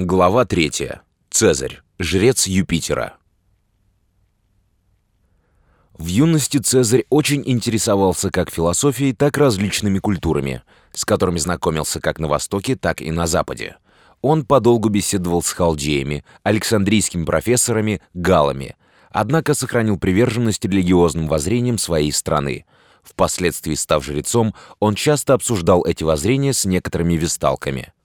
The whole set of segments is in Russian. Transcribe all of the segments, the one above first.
Глава 3. Цезарь, жрец Юпитера. В юности Цезарь очень интересовался как философией, так и различными культурами, с которыми знакомился как на Востоке, так и на Западе. Он подолгу беседовал с халдеями, александрийскими профессорами, галами, однако сохранил приверженность религиозным воззрениям своей страны. Впоследствии став жрецом, он часто обсуждал эти воззрения с некоторыми весталками –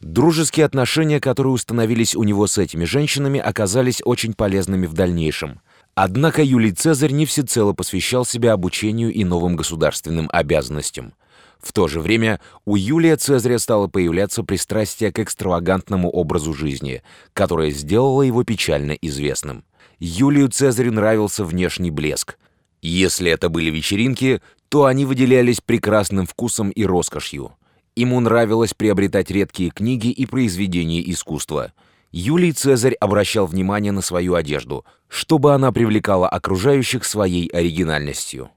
Дружеские отношения, которые установились у него с этими женщинами, оказались очень полезными в дальнейшем. Однако Юлий Цезарь не всецело посвящал себя обучению и новым государственным обязанностям. В то же время у Юлия Цезаря стало появляться пристрастие к экстравагантному образу жизни, которое сделало его печально известным. Юлию Цезарю нравился внешний блеск. Если это были вечеринки, то они выделялись прекрасным вкусом и роскошью. Ему нравилось приобретать редкие книги и произведения искусства. Юлий Цезарь обращал внимание на свою одежду, чтобы она привлекала окружающих своей оригинальностью.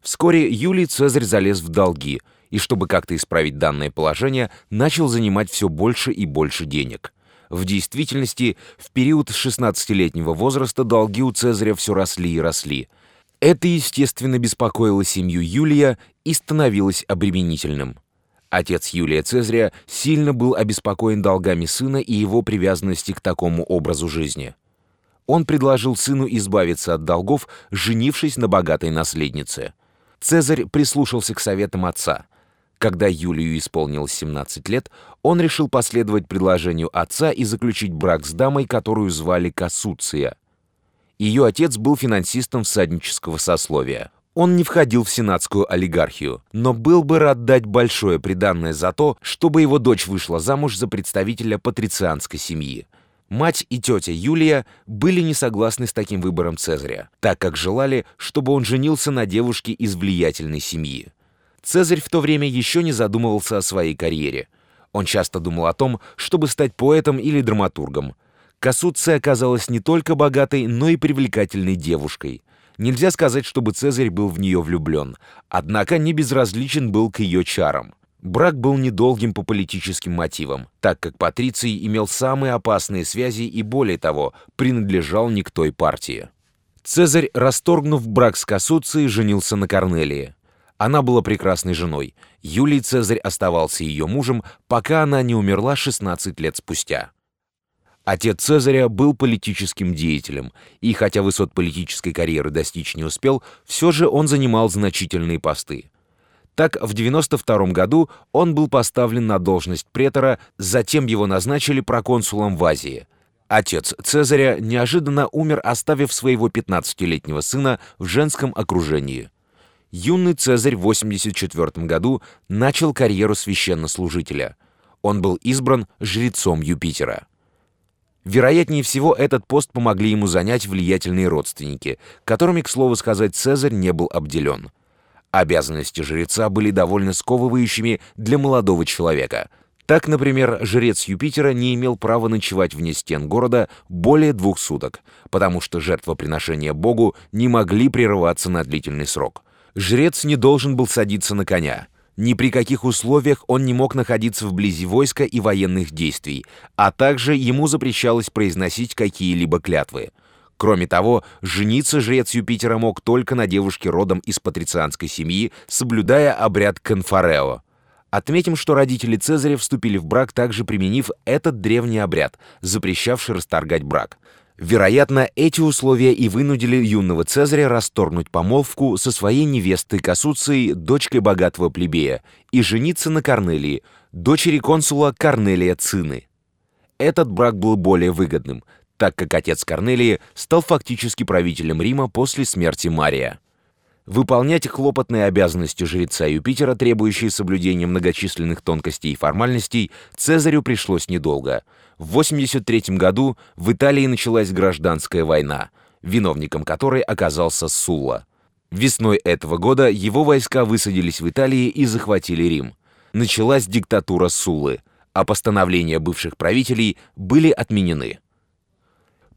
Вскоре Юлий Цезарь залез в долги и, чтобы как-то исправить данное положение, начал занимать все больше и больше денег. В действительности, в период с 16-летнего возраста долги у Цезаря все росли и росли. Это, естественно, беспокоило семью Юлия и становилось обременительным. Отец Юлия Цезаря сильно был обеспокоен долгами сына и его привязанности к такому образу жизни. Он предложил сыну избавиться от долгов, женившись на богатой наследнице. Цезарь прислушался к советам отца. Когда Юлию исполнилось 17 лет, он решил последовать предложению отца и заключить брак с дамой, которую звали Кассуция. Ее отец был финансистом всаднического сословия. Он не входил в сенатскую олигархию, но был бы рад дать большое приданное за то, чтобы его дочь вышла замуж за представителя патрицианской семьи. Мать и тетя Юлия были не согласны с таким выбором Цезаря, так как желали, чтобы он женился на девушке из влиятельной семьи. Цезарь в то время еще не задумывался о своей карьере. Он часто думал о том, чтобы стать поэтом или драматургом. Кассуция оказалась не только богатой, но и привлекательной девушкой – Нельзя сказать, чтобы Цезарь был в нее влюблен, однако не безразличен был к ее чарам. Брак был недолгим по политическим мотивам, так как Патриций имел самые опасные связи и, более того, принадлежал не к той партии. Цезарь, расторгнув брак с Кассуцией, женился на Корнелии. Она была прекрасной женой. Юлий Цезарь оставался ее мужем, пока она не умерла 16 лет спустя. Отец Цезаря был политическим деятелем, и хотя высот политической карьеры достичь не успел, все же он занимал значительные посты. Так, в 92 году он был поставлен на должность претора, затем его назначили проконсулом в Азии. Отец Цезаря неожиданно умер, оставив своего 15-летнего сына в женском окружении. Юный Цезарь в 84 году начал карьеру священнослужителя. Он был избран жрецом Юпитера. Вероятнее всего, этот пост помогли ему занять влиятельные родственники, которыми, к слову сказать, Цезарь не был обделен. Обязанности жреца были довольно сковывающими для молодого человека. Так, например, жрец Юпитера не имел права ночевать вне стен города более двух суток, потому что жертвоприношения Богу не могли прерываться на длительный срок. Жрец не должен был садиться на коня — ни при каких условиях он не мог находиться вблизи войска и военных действий, а также ему запрещалось произносить какие-либо клятвы. Кроме того, жениться жрец Юпитера мог только на девушке родом из патрицианской семьи, соблюдая обряд конфарео. Отметим, что родители Цезаря вступили в брак, также применив этот древний обряд, запрещавший расторгать брак. Вероятно, эти условия и вынудили юного Цезаря расторгнуть помолвку со своей невестой Кассуцией, дочкой богатого плебея, и жениться на Корнелии, дочери консула Корнелия Цины. Этот брак был более выгодным, так как отец Корнелии стал фактически правителем Рима после смерти Мария. Выполнять хлопотные обязанности жреца Юпитера, требующие соблюдения многочисленных тонкостей и формальностей, Цезарю пришлось недолго. В 83 году в Италии началась гражданская война, виновником которой оказался Сулла. Весной этого года его войска высадились в Италии и захватили Рим. Началась диктатура Суллы, а постановления бывших правителей были отменены.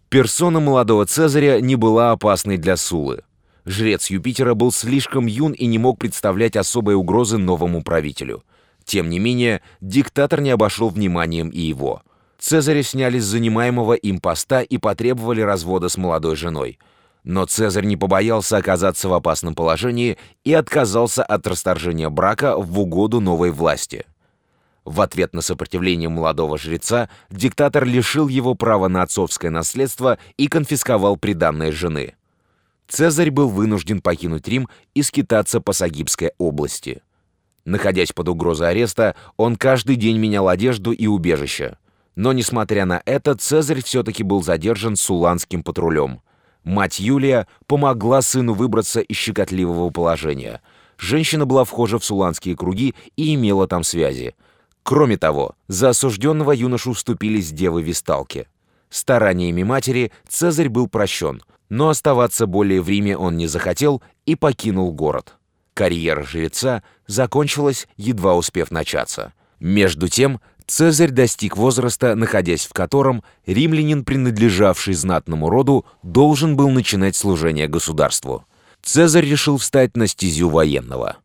Персона молодого Цезаря не была опасной для Суллы. Жрец Юпитера был слишком юн и не мог представлять особой угрозы новому правителю. Тем не менее, диктатор не обошел вниманием и его. Цезаря сняли с занимаемого им поста и потребовали развода с молодой женой. Но Цезарь не побоялся оказаться в опасном положении и отказался от расторжения брака в угоду новой власти. В ответ на сопротивление молодого жреца диктатор лишил его права на отцовское наследство и конфисковал приданное жены. Цезарь был вынужден покинуть Рим и скитаться по Сагибской области. Находясь под угрозой ареста, он каждый день менял одежду и убежище. Но, несмотря на это, Цезарь все-таки был задержан суланским патрулем. Мать Юлия помогла сыну выбраться из щекотливого положения. Женщина была вхожа в суланские круги и имела там связи. Кроме того, за осужденного юношу вступились девы-висталки. Стараниями матери Цезарь был прощен, но оставаться более в Риме он не захотел и покинул город. Карьера жреца закончилась, едва успев начаться. Между тем, Цезарь достиг возраста, находясь в котором римлянин, принадлежавший знатному роду, должен был начинать служение государству. Цезарь решил встать на стезю военного.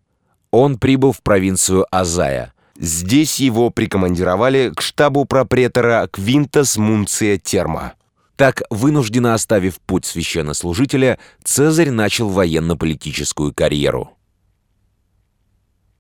Он прибыл в провинцию Азая. Здесь его прикомандировали к штабу пропретора Квинтас Мунция Терма. Так, вынужденно оставив путь священнослужителя, Цезарь начал военно-политическую карьеру.